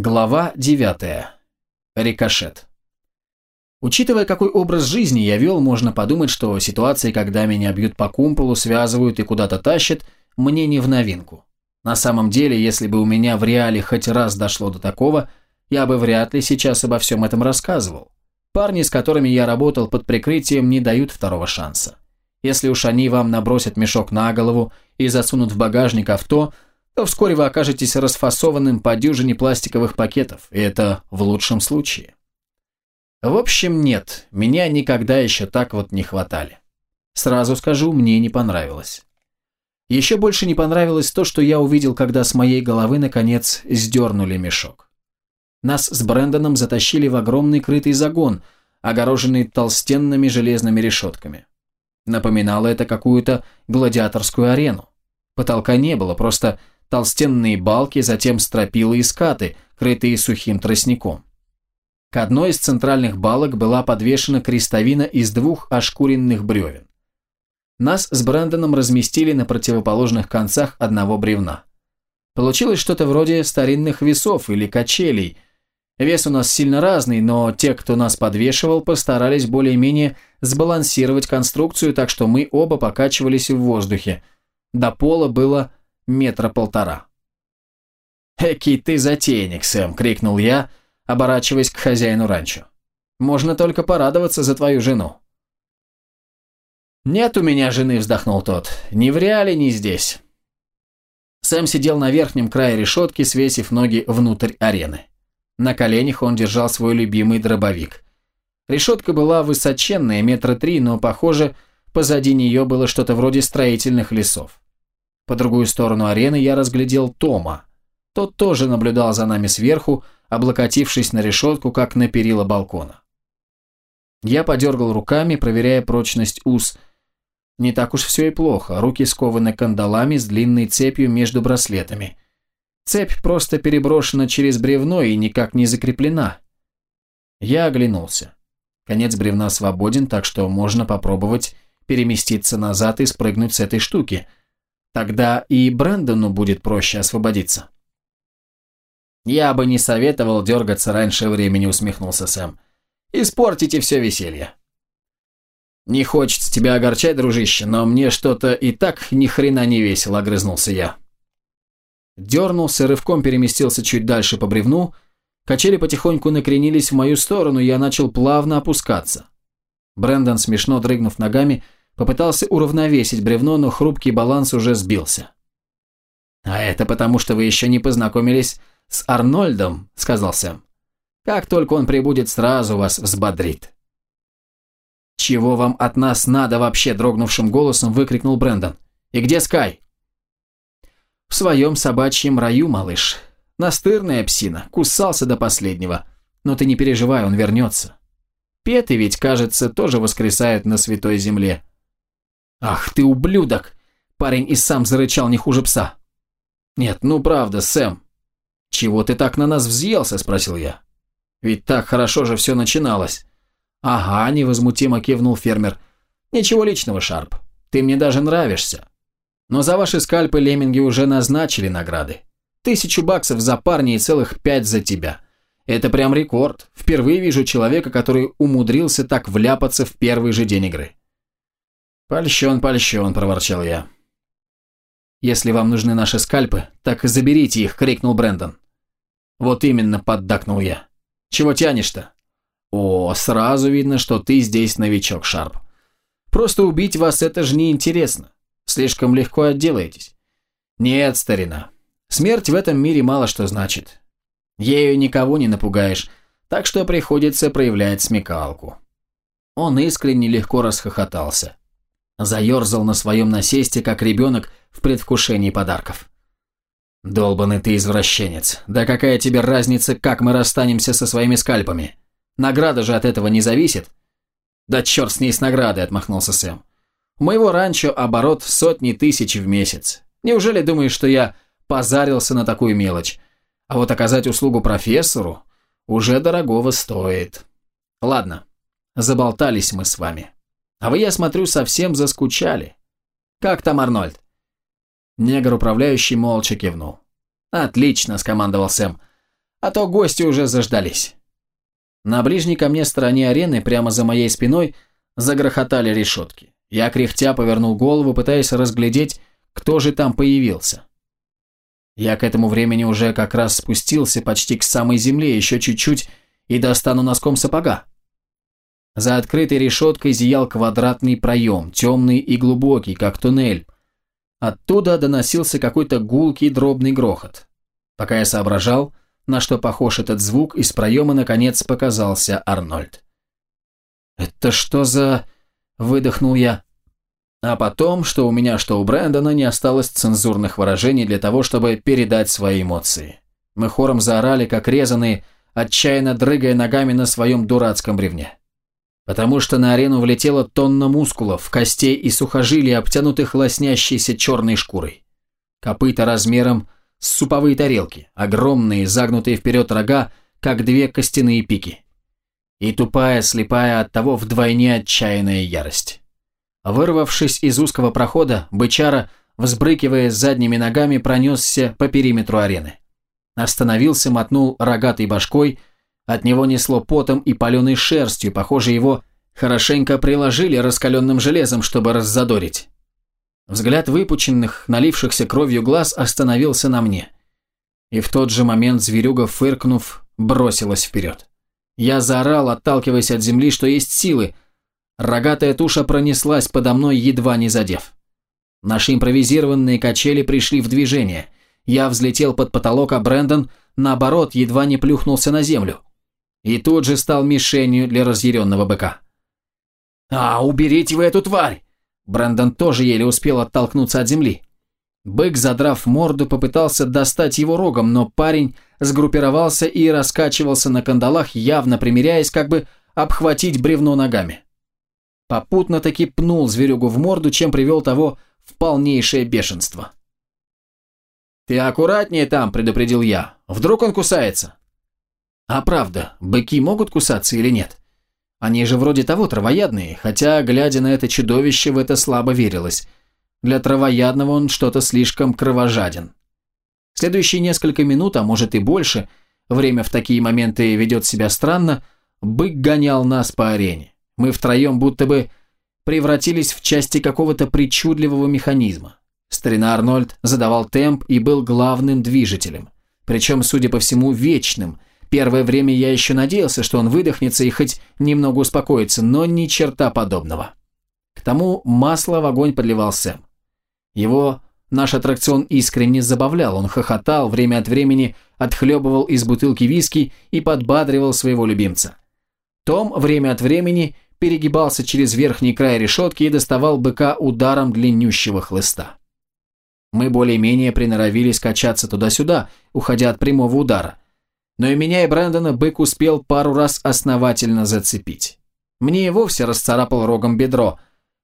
Глава 9. Рикошет. Учитывая, какой образ жизни я вел, можно подумать, что ситуации, когда меня бьют по кумполу, связывают и куда-то тащат, мне не в новинку. На самом деле, если бы у меня в реале хоть раз дошло до такого, я бы вряд ли сейчас обо всем этом рассказывал. Парни, с которыми я работал под прикрытием, не дают второго шанса. Если уж они вам набросят мешок на голову и засунут в багажник авто – то вскоре вы окажетесь расфасованным по дюжине пластиковых пакетов, и это в лучшем случае. В общем, нет, меня никогда еще так вот не хватали. Сразу скажу, мне не понравилось. Еще больше не понравилось то, что я увидел, когда с моей головы, наконец, сдернули мешок. Нас с Брэндоном затащили в огромный крытый загон, огороженный толстенными железными решетками. Напоминало это какую-то гладиаторскую арену. Потолка не было, просто толстенные балки, затем стропила и скаты, крытые сухим тростником. К одной из центральных балок была подвешена крестовина из двух ошкуренных бревен. Нас с Брэндоном разместили на противоположных концах одного бревна. Получилось что-то вроде старинных весов или качелей. Вес у нас сильно разный, но те, кто нас подвешивал, постарались более-менее сбалансировать конструкцию, так что мы оба покачивались в воздухе. До пола было метра полтора. «Экий ты затейник, Сэм!» – крикнул я, оборачиваясь к хозяину ранчо. «Можно только порадоваться за твою жену». «Нет у меня жены», – вздохнул тот. «Ни в реале, ни здесь». Сэм сидел на верхнем крае решетки, свесив ноги внутрь арены. На коленях он держал свой любимый дробовик. Решетка была высоченная, метра три, но, похоже, позади нее было что-то вроде строительных лесов. По другую сторону арены я разглядел Тома. Тот тоже наблюдал за нами сверху, облокотившись на решетку, как на перила балкона. Я подергал руками, проверяя прочность уз. Не так уж все и плохо, руки скованы кандалами с длинной цепью между браслетами. Цепь просто переброшена через бревно и никак не закреплена. Я оглянулся. Конец бревна свободен, так что можно попробовать переместиться назад и спрыгнуть с этой штуки – Тогда и Брэндону будет проще освободиться. «Я бы не советовал дергаться раньше времени», — усмехнулся Сэм. «Испортите все веселье». «Не хочется тебя огорчать, дружище, но мне что-то и так ни хрена не весело», — огрызнулся я. Дернулся, рывком переместился чуть дальше по бревну, качели потихоньку накренились в мою сторону, я начал плавно опускаться. Брэндон, смешно дрыгнув ногами, — Попытался уравновесить бревно, но хрупкий баланс уже сбился. «А это потому, что вы еще не познакомились с Арнольдом», — сказал Сэм. «Как только он прибудет, сразу вас взбодрит». «Чего вам от нас надо вообще?» – дрогнувшим голосом выкрикнул Брэндон. «И где Скай?» «В своем собачьем раю, малыш. Настырная псина, кусался до последнего. Но ты не переживай, он вернется. Петы ведь, кажется, тоже воскресают на святой земле. «Ах ты ублюдок!» Парень и сам зарычал не хуже пса. «Нет, ну правда, Сэм. Чего ты так на нас взъелся?» – спросил я. «Ведь так хорошо же все начиналось». «Ага», – невозмутимо кивнул фермер. «Ничего личного, Шарп. Ты мне даже нравишься. Но за ваши скальпы лемминги уже назначили награды. Тысячу баксов за парня и целых пять за тебя. Это прям рекорд. Впервые вижу человека, который умудрился так вляпаться в первый же день игры. «Польщен, польщен», – проворчал я. «Если вам нужны наши скальпы, так заберите их», – крикнул Брэндон. «Вот именно», – поддакнул я. «Чего тянешь-то?» «О, сразу видно, что ты здесь новичок, Шарп. Просто убить вас это же неинтересно. Слишком легко отделаетесь». «Нет, старина. Смерть в этом мире мало что значит. Ею никого не напугаешь, так что приходится проявлять смекалку». Он искренне легко расхохотался. Заерзал на своем насесте, как ребенок в предвкушении подарков. «Долбанный ты извращенец. Да какая тебе разница, как мы расстанемся со своими скальпами? Награда же от этого не зависит». «Да черт с ней с наградой», — отмахнулся Сэм. «У моего ранчо оборот сотни тысяч в месяц. Неужели думаешь, что я позарился на такую мелочь? А вот оказать услугу профессору уже дорогого стоит. Ладно, заболтались мы с вами». А вы, я смотрю, совсем заскучали. Как там Арнольд?» Негр, управляющий, молча кивнул. «Отлично», – скомандовал Сэм. а то гости уже заждались. На ближней ко мне стороне арены, прямо за моей спиной, загрохотали решетки. Я кряхтя повернул голову, пытаясь разглядеть, кто же там появился. Я к этому времени уже как раз спустился почти к самой земле, еще чуть-чуть, и достану носком сапога. За открытой решеткой зиял квадратный проем, темный и глубокий, как туннель. Оттуда доносился какой-то гулкий дробный грохот. Пока я соображал, на что похож этот звук, из проема наконец показался Арнольд. «Это что за...» – выдохнул я. А потом, что у меня, что у Брэндона, не осталось цензурных выражений для того, чтобы передать свои эмоции. Мы хором заорали, как резаные, отчаянно дрыгая ногами на своем дурацком бревне. Потому что на арену влетела тонна мускулов, костей и сухожилий, обтянутых лоснящейся черной шкурой. Копыта размером с суповые тарелки, огромные, загнутые вперед рога, как две костяные пики. И тупая, слепая от того вдвойне отчаянная ярость. Вырвавшись из узкого прохода, бычара, взбрыкивая задними ногами, пронесся по периметру арены. Остановился, мотнул рогатой башкой, от него несло потом и паленой шерстью, похоже, его хорошенько приложили раскаленным железом, чтобы раззадорить. Взгляд выпученных, налившихся кровью глаз остановился на мне. И в тот же момент зверюга, фыркнув, бросилась вперед. Я заорал, отталкиваясь от земли, что есть силы. Рогатая туша пронеслась подо мной, едва не задев. Наши импровизированные качели пришли в движение. Я взлетел под потолок, а Брэндон, наоборот, едва не плюхнулся на землю. И тут же стал мишенью для разъяренного быка. «А, уберите вы эту тварь!» Брэндон тоже еле успел оттолкнуться от земли. Бык, задрав морду, попытался достать его рогом, но парень сгруппировался и раскачивался на кандалах, явно примеряясь, как бы обхватить бревно ногами. Попутно таки пнул зверюгу в морду, чем привел того в полнейшее бешенство. «Ты аккуратнее там», – предупредил я. «Вдруг он кусается?» А правда, быки могут кусаться или нет? Они же вроде того травоядные, хотя, глядя на это чудовище, в это слабо верилось. Для травоядного он что-то слишком кровожаден. Следующие несколько минут, а может и больше, время в такие моменты ведет себя странно, бык гонял нас по арене. Мы втроем будто бы превратились в части какого-то причудливого механизма. Старина Арнольд задавал темп и был главным движителем. Причем, судя по всему, вечным. Первое время я еще надеялся, что он выдохнется и хоть немного успокоится, но ни черта подобного. К тому масло в огонь подливал Сэм. Его наш аттракцион искренне забавлял, он хохотал, время от времени отхлебывал из бутылки виски и подбадривал своего любимца. Том время от времени перегибался через верхний край решетки и доставал быка ударом длиннющего хлыста. Мы более-менее приноровились качаться туда-сюда, уходя от прямого удара. Но и меня, и Брэндона бык успел пару раз основательно зацепить. Мне и вовсе расцарапал рогом бедро.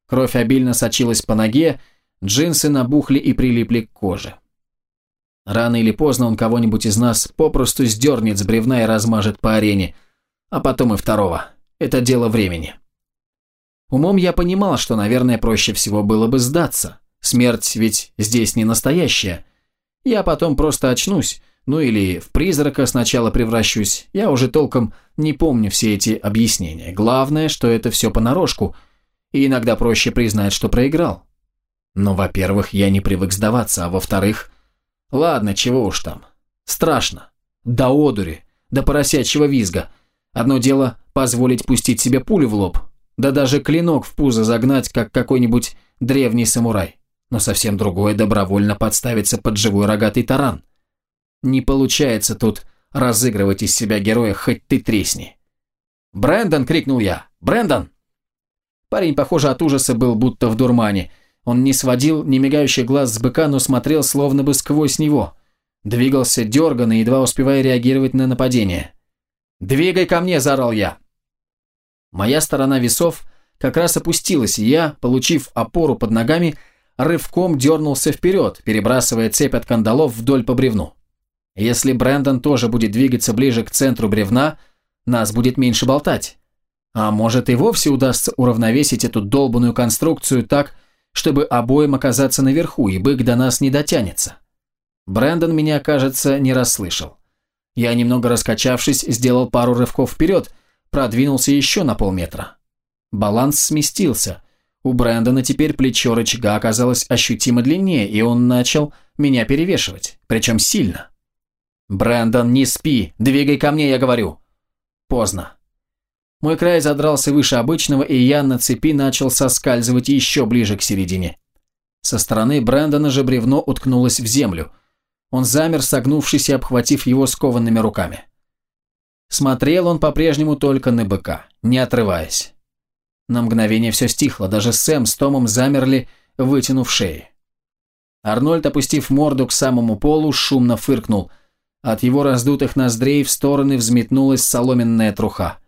Кровь обильно сочилась по ноге, Джинсы набухли и прилипли к коже. Рано или поздно он кого-нибудь из нас попросту сдернет с бревна и размажет по арене, а потом и второго. Это дело времени. Умом я понимал, что, наверное, проще всего было бы сдаться. Смерть ведь здесь не настоящая. Я потом просто очнусь, ну или в призрака сначала превращусь. Я уже толком не помню все эти объяснения. Главное, что это все понарошку, и иногда проще признать, что проиграл. Но, во-первых, я не привык сдаваться, а во-вторых... Ладно, чего уж там. Страшно. До одури, до поросячьего визга. Одно дело позволить пустить себе пулю в лоб, да даже клинок в пузо загнать, как какой-нибудь древний самурай. Но совсем другое добровольно подставиться под живой рогатый таран. Не получается тут разыгрывать из себя героя, хоть ты тресни. «Брэндон!» — крикнул я. «Брэндон!» Парень, похоже, от ужаса был будто в дурмане – он не сводил ни мигающий глаз с быка, но смотрел словно бы сквозь него. Двигался дерганно, едва успевая реагировать на нападение. «Двигай ко мне!» – заорал я. Моя сторона весов как раз опустилась, и я, получив опору под ногами, рывком дернулся вперед, перебрасывая цепь от кандалов вдоль по бревну. Если Брэндон тоже будет двигаться ближе к центру бревна, нас будет меньше болтать. А может и вовсе удастся уравновесить эту долбанную конструкцию так, чтобы обоим оказаться наверху, и бык до нас не дотянется. Брэндон меня, кажется, не расслышал. Я, немного раскачавшись, сделал пару рывков вперед, продвинулся еще на полметра. Баланс сместился. У Брэндона теперь плечо рычага оказалось ощутимо длиннее, и он начал меня перевешивать, причем сильно. «Брэндон, не спи! Двигай ко мне, я говорю!» Поздно. Мой край задрался выше обычного, и я на цепи начал соскальзывать еще ближе к середине. Со стороны Брэндона же бревно уткнулось в землю. Он замер, согнувшись и обхватив его скованными руками. Смотрел он по-прежнему только на быка, не отрываясь. На мгновение все стихло, даже Сэм с Томом замерли, вытянув шеи. Арнольд, опустив морду к самому полу, шумно фыркнул. От его раздутых ноздрей в стороны взметнулась соломенная труха.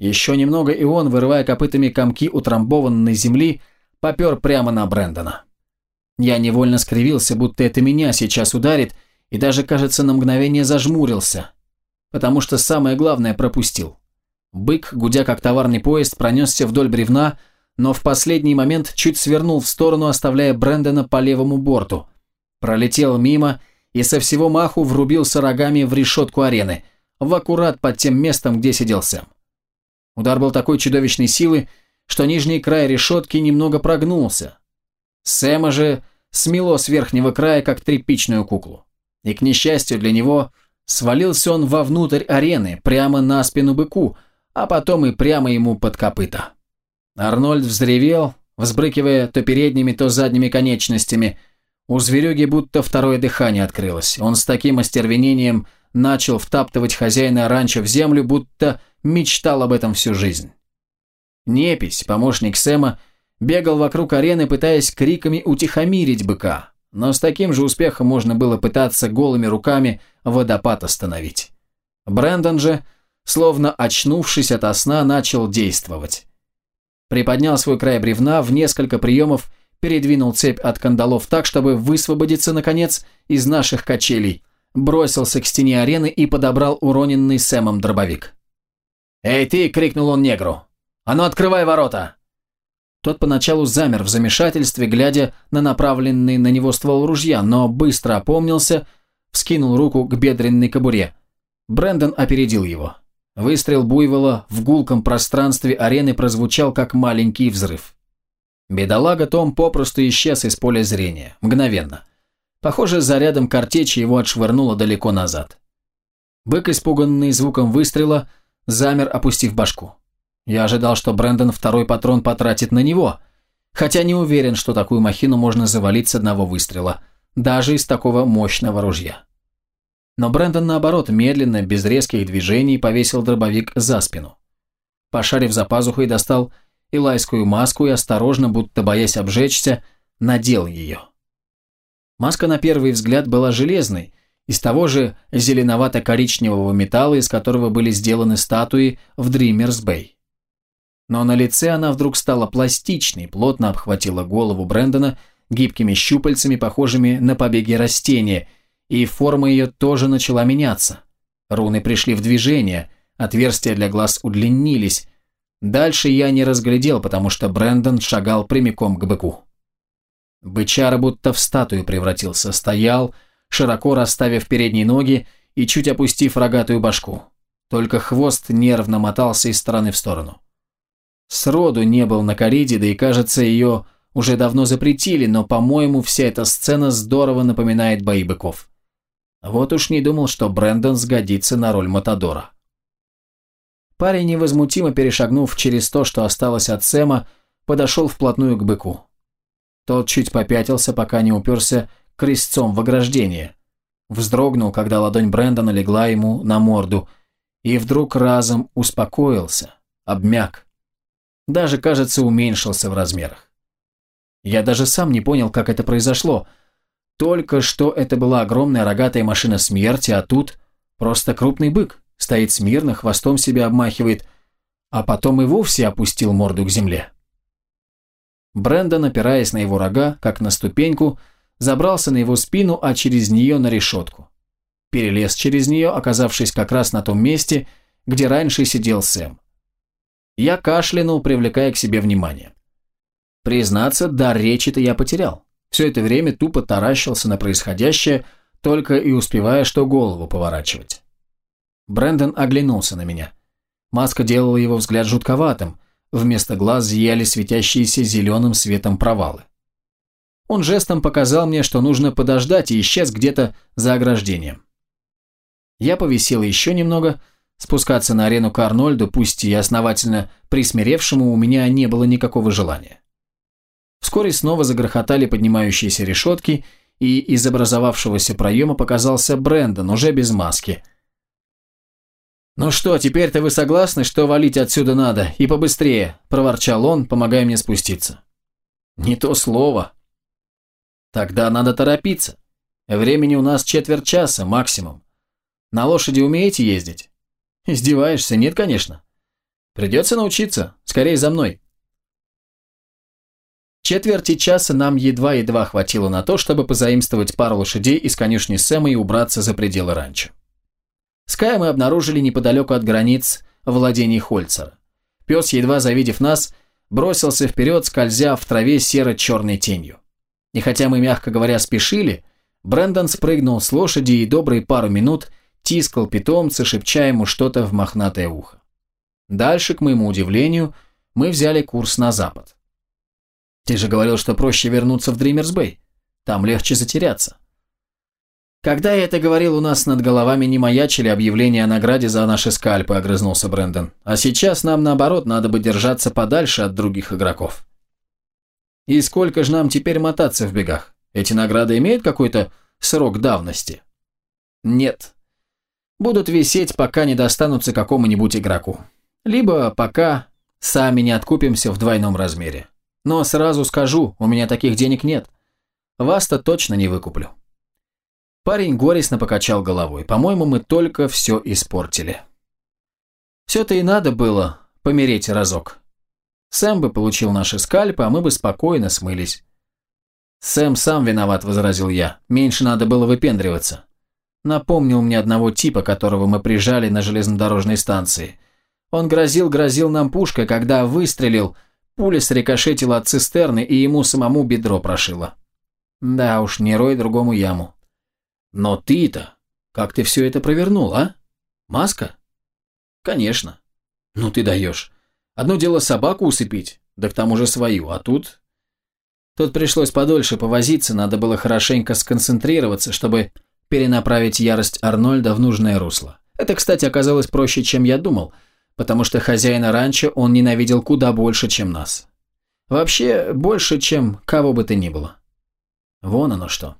Еще немного, и он, вырывая копытами комки утрамбованной земли, попер прямо на Брэндона. Я невольно скривился, будто это меня сейчас ударит, и даже, кажется, на мгновение зажмурился, потому что самое главное пропустил. Бык, гудя как товарный поезд, пронесся вдоль бревна, но в последний момент чуть свернул в сторону, оставляя Брэндона по левому борту. Пролетел мимо и со всего маху врубился рогами в решетку арены, в аккурат под тем местом, где сидел Сэм. Удар был такой чудовищной силы, что нижний край решетки немного прогнулся. Сэма же смело с верхнего края, как тряпичную куклу. И, к несчастью для него, свалился он вовнутрь арены, прямо на спину быку, а потом и прямо ему под копыта. Арнольд взревел, взбрыкивая то передними, то задними конечностями. У зверюги будто второе дыхание открылось. Он с таким остервенением начал втаптывать хозяина ранчо в землю, будто мечтал об этом всю жизнь. Непись, помощник Сэма, бегал вокруг арены, пытаясь криками утихомирить быка, но с таким же успехом можно было пытаться голыми руками водопад остановить. Брэндон же словно очнувшись ото сна, начал действовать. Приподнял свой край бревна, в несколько приемов передвинул цепь от кандалов так, чтобы высвободиться, наконец, из наших качелей, бросился к стене арены и подобрал уроненный Сэмом дробовик. «Эй ты!» – крикнул он негру. «А ну открывай ворота!» Тот поначалу замер в замешательстве, глядя на направленный на него ствол ружья, но быстро опомнился, вскинул руку к бедренной кобуре. Брэндон опередил его. Выстрел буйвола в гулком пространстве арены прозвучал как маленький взрыв. Бедолага Том попросту исчез из поля зрения, мгновенно. Похоже, зарядом картечи его отшвырнуло далеко назад. Бык, испуганный звуком выстрела, замер, опустив башку. Я ожидал, что Брэндон второй патрон потратит на него, хотя не уверен, что такую махину можно завалить с одного выстрела, даже из такого мощного ружья. Но Брэндон, наоборот, медленно, без резких движений, повесил дробовик за спину. Пошарив за пазухой, достал илайскую маску и осторожно, будто боясь обжечься, надел ее. Маска на первый взгляд была железной, из того же зеленовато-коричневого металла, из которого были сделаны статуи в Дримерс Бэй. Но на лице она вдруг стала пластичной, плотно обхватила голову Брэндона гибкими щупальцами, похожими на побеги растения – и форма ее тоже начала меняться. Руны пришли в движение, отверстия для глаз удлинились. Дальше я не разглядел, потому что Брэндон шагал прямиком к быку. Бычара будто в статую превратился, стоял, широко расставив передние ноги и чуть опустив рогатую башку. Только хвост нервно мотался из стороны в сторону. Сроду не был на кориде, да и кажется, ее уже давно запретили, но, по-моему, вся эта сцена здорово напоминает бои быков. Вот уж не думал, что Брэндон сгодится на роль Матадора. Парень, невозмутимо перешагнув через то, что осталось от Сэма, подошел вплотную к быку. Тот чуть попятился, пока не уперся крестцом в ограждение. Вздрогнул, когда ладонь Брэндона легла ему на морду, и вдруг разом успокоился, обмяк. Даже, кажется, уменьшился в размерах. Я даже сам не понял, как это произошло – только что это была огромная рогатая машина смерти, а тут просто крупный бык, стоит смирно, хвостом себя обмахивает, а потом и вовсе опустил морду к земле. Брэндон, опираясь на его рога, как на ступеньку, забрался на его спину, а через нее на решетку. Перелез через нее, оказавшись как раз на том месте, где раньше сидел Сэм. Я кашлянул, привлекая к себе внимание. Признаться, дар речи-то я потерял. Все это время тупо таращился на происходящее, только и успевая что голову поворачивать. Брэндон оглянулся на меня. Маска делала его взгляд жутковатым, вместо глаз зияли светящиеся зеленым светом провалы. Он жестом показал мне, что нужно подождать, и исчез где-то за ограждением. Я повисел еще немного, спускаться на арену к Арнольду, пусть и основательно присмиревшему, у меня не было никакого желания. Вскоре снова загрохотали поднимающиеся решетки, и из образовавшегося проема показался Брэндон, уже без маски. «Ну что, теперь-то вы согласны, что валить отсюда надо, и побыстрее?» – проворчал он, помогая мне спуститься. «Не то слово». «Тогда надо торопиться. Времени у нас четверть часа максимум. На лошади умеете ездить?» «Издеваешься? Нет, конечно. Придется научиться. Скорее за мной». Четверти часа нам едва-едва хватило на то, чтобы позаимствовать пару лошадей из конюшни Сэма и убраться за пределы ранчо. Ская мы обнаружили неподалеку от границ владений Хольцера. Пес, едва завидев нас, бросился вперед, скользя в траве серо-черной тенью. И хотя мы, мягко говоря, спешили, Брэндон спрыгнул с лошади и добрые пару минут тискал питомца, шепча ему что-то в мохнатое ухо. Дальше, к моему удивлению, мы взяли курс на запад. Ты же говорил, что проще вернуться в Дримерс-Бэй. Там легче затеряться. Когда я это говорил, у нас над головами не маячили объявления о награде за наши скальпы, огрызнулся Брэндон. А сейчас нам, наоборот, надо бы держаться подальше от других игроков. И сколько же нам теперь мотаться в бегах? Эти награды имеют какой-то срок давности? Нет. Будут висеть, пока не достанутся какому-нибудь игроку. Либо пока сами не откупимся в двойном размере. Но сразу скажу, у меня таких денег нет. Вас-то точно не выкуплю. Парень горестно покачал головой. По-моему, мы только все испортили. Все-то и надо было помереть разок. Сэм бы получил наши скальпы, а мы бы спокойно смылись. «Сэм сам виноват», — возразил я. «Меньше надо было выпендриваться». Напомнил мне одного типа, которого мы прижали на железнодорожной станции. Он грозил-грозил нам пушкой, когда выстрелил, Пуля срикошетила от цистерны, и ему самому бедро прошило. Да уж, не рой другому яму. Но ты-то, как ты все это провернул, а? Маска? Конечно. Ну ты даешь. Одно дело собаку усыпить, да к тому же свою, а тут... Тут пришлось подольше повозиться, надо было хорошенько сконцентрироваться, чтобы перенаправить ярость Арнольда в нужное русло. Это, кстати, оказалось проще, чем я думал – потому что хозяина ранчо он ненавидел куда больше, чем нас. Вообще, больше, чем кого бы то ни было. Вон оно что.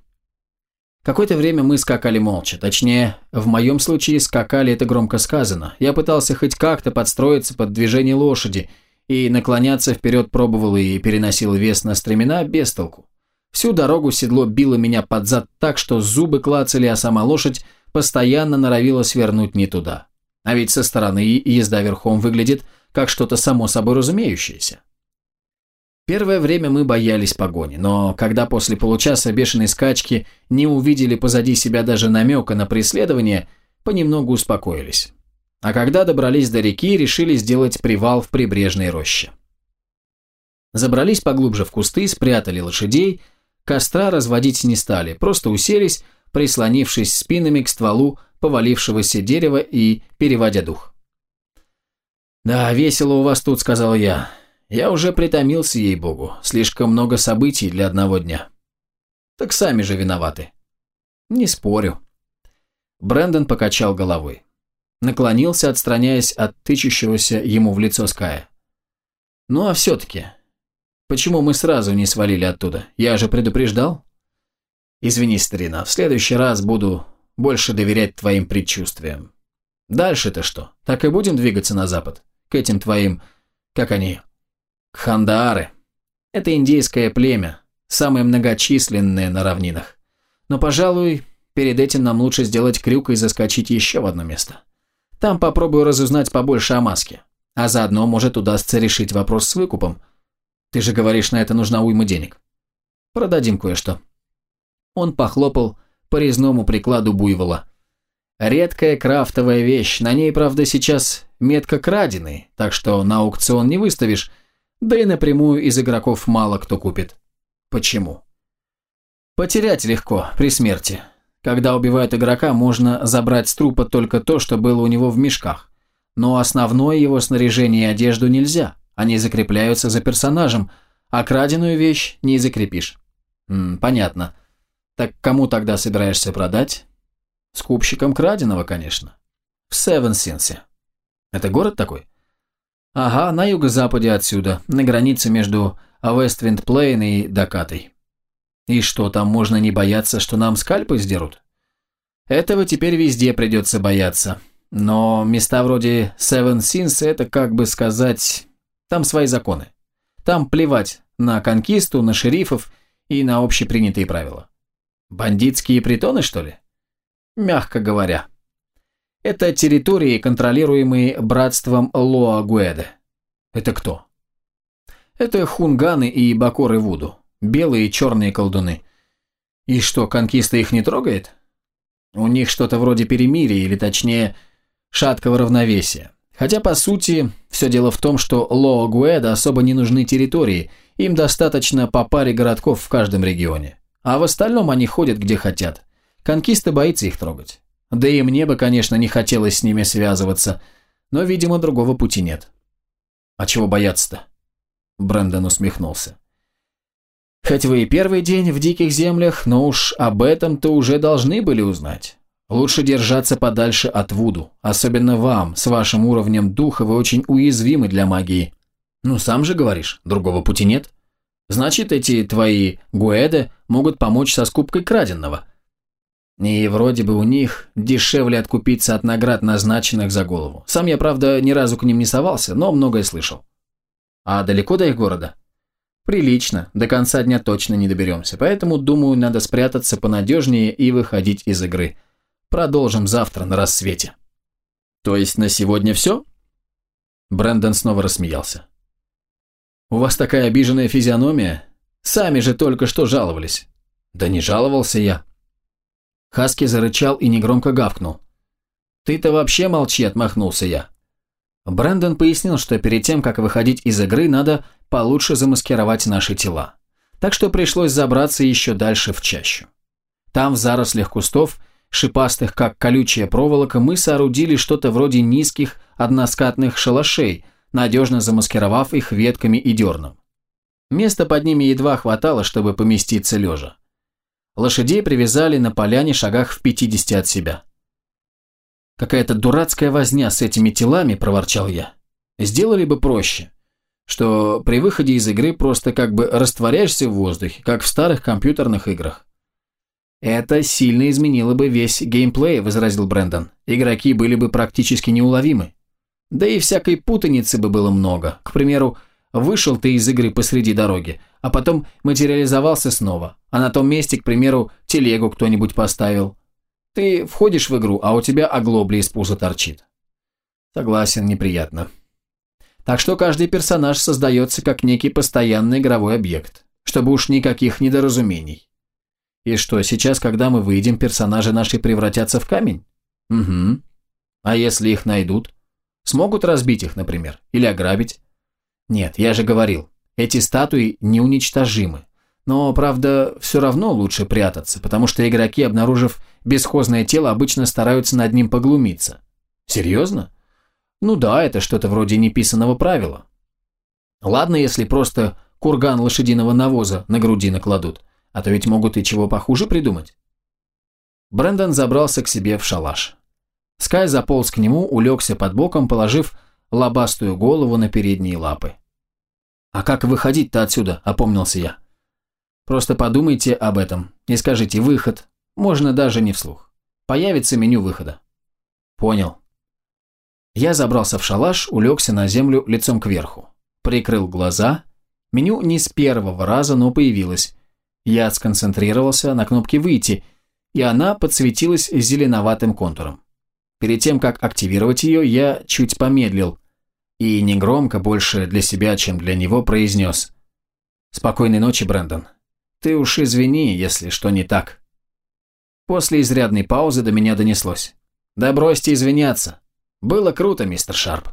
Какое-то время мы скакали молча, точнее, в моем случае скакали это громко сказано. Я пытался хоть как-то подстроиться под движение лошади и наклоняться вперед пробовал и переносил вес на стремена без толку. Всю дорогу седло било меня под зад так, что зубы клацали, а сама лошадь постоянно норовила свернуть не туда. А ведь со стороны езда верхом выглядит как что-то само собой разумеющееся. Первое время мы боялись погони, но когда после получаса бешеной скачки не увидели позади себя даже намека на преследование, понемногу успокоились. А когда добрались до реки, решили сделать привал в прибрежной роще. Забрались поглубже в кусты, спрятали лошадей, костра разводить не стали, просто уселись, прислонившись спинами к стволу повалившегося дерева и переводя дух. «Да, весело у вас тут», — сказал я. «Я уже притомился, ей-богу. Слишком много событий для одного дня». «Так сами же виноваты». «Не спорю». Брэндон покачал головой. Наклонился, отстраняясь от тычущегося ему в лицо Ская. «Ну а все-таки, почему мы сразу не свалили оттуда? Я же предупреждал?» «Извини, старина, в следующий раз буду больше доверять твоим предчувствиям. Дальше-то что? Так и будем двигаться на запад? К этим твоим... Как они? Хандаары. Это индейское племя, самое многочисленное на равнинах. Но, пожалуй, перед этим нам лучше сделать крюк и заскочить еще в одно место. Там попробую разузнать побольше о маске. А заодно, может, удастся решить вопрос с выкупом. Ты же говоришь, на это нужна уйма денег. Продадим кое-что. Он похлопал по резному прикладу буйвола. Редкая крафтовая вещь, на ней, правда, сейчас метка краденый, так что на аукцион не выставишь, да и напрямую из игроков мало кто купит. Почему? Потерять легко при смерти. Когда убивают игрока, можно забрать с трупа только то, что было у него в мешках. Но основное его снаряжение и одежду нельзя. Они закрепляются за персонажем, а краденую вещь не закрепишь. М, понятно. Так кому тогда собираешься продать? Скупщикам краденого, конечно. В Севенсинсе. Это город такой? Ага, на юго-западе отсюда, на границе между Вествинд-Плейн и Дакатой. И что, там можно не бояться, что нам скальпы сдерут? Этого теперь везде придется бояться. Но места вроде Seven Sins – это, как бы сказать, там свои законы. Там плевать на конкисту, на шерифов и на общепринятые правила. Бандитские притоны, что ли? Мягко говоря. Это территории, контролируемые братством Лоа-Гуэде. Это кто? Это хунганы и бакоры Вуду. Белые и черные колдуны. И что, конкиста их не трогает? У них что-то вроде перемирия, или точнее, шаткого равновесия. Хотя, по сути, все дело в том, что Лоа Гуэда особо не нужны территории, им достаточно по паре городков в каждом регионе. А в остальном они ходят где хотят. Конкиста боится их трогать. Да и мне бы, конечно, не хотелось с ними связываться, но, видимо, другого пути нет. А чего бояться-то? Брэндон усмехнулся. Хоть вы и первый день в диких землях, но уж об этом-то уже должны были узнать. Лучше держаться подальше от Вуду, особенно вам, с вашим уровнем духа вы очень уязвимы для магии. Ну, сам же говоришь, другого пути нет. Значит, эти твои гуэды могут помочь со скупкой краденного. И вроде бы у них дешевле откупиться от наград, назначенных за голову. Сам я, правда, ни разу к ним не совался, но многое слышал. А далеко до их города? Прилично, до конца дня точно не доберемся, поэтому, думаю, надо спрятаться понадежнее и выходить из игры. Продолжим завтра на рассвете. То есть на сегодня все? Брэндон снова рассмеялся. У вас такая обиженная физиономия? Сами же только что жаловались. Да не жаловался я. Хаски зарычал и негромко гавкнул. Ты-то вообще молчи, отмахнулся я. Брэндон пояснил, что перед тем, как выходить из игры, надо получше замаскировать наши тела. Так что пришлось забраться еще дальше в чащу. Там, в зарослях кустов, шипастых как колючая проволока, мы соорудили что-то вроде низких односкатных шалашей, надежно замаскировав их ветками и дерном. Места под ними едва хватало, чтобы поместиться лежа. Лошадей привязали на поляне шагах в 50 от себя. «Какая-то дурацкая возня с этими телами», – проворчал я. «Сделали бы проще что при выходе из игры просто как бы растворяешься в воздухе, как в старых компьютерных играх. «Это сильно изменило бы весь геймплей», – возразил Брэндон. «Игроки были бы практически неуловимы. Да и всякой путаницы бы было много. К примеру, вышел ты из игры посреди дороги, а потом материализовался снова, а на том месте, к примеру, телегу кто-нибудь поставил. Ты входишь в игру, а у тебя оглобли из пуза торчит». «Согласен, неприятно». Так что каждый персонаж создается как некий постоянный игровой объект, чтобы уж никаких недоразумений. И что, сейчас, когда мы выйдем, персонажи наши превратятся в камень? Угу. А если их найдут? Смогут разбить их, например, или ограбить? Нет, я же говорил, эти статуи неуничтожимы. Но, правда, все равно лучше прятаться, потому что игроки, обнаружив бесхозное тело, обычно стараются над ним поглумиться. Серьезно? Ну да, это что-то вроде неписанного правила. Ладно, если просто курган лошадиного навоза на груди накладут, а то ведь могут и чего похуже придумать. Брэндон забрался к себе в шалаш. Скай заполз к нему, улегся под боком, положив лобастую голову на передние лапы. «А как выходить-то отсюда?» – опомнился я. «Просто подумайте об этом и скажите «выход». Можно даже не вслух. Появится меню выхода». «Понял», я забрался в шалаш, улегся на землю лицом кверху. Прикрыл глаза. Меню не с первого раза, но появилось. Я сконцентрировался на кнопке «Выйти», и она подсветилась зеленоватым контуром. Перед тем, как активировать ее, я чуть помедлил и негромко, больше для себя, чем для него, произнес «Спокойной ночи, Брэндон. Ты уж извини, если что не так». После изрядной паузы до меня донеслось. «Да бросьте извиняться. Было круто, мистер Шарп.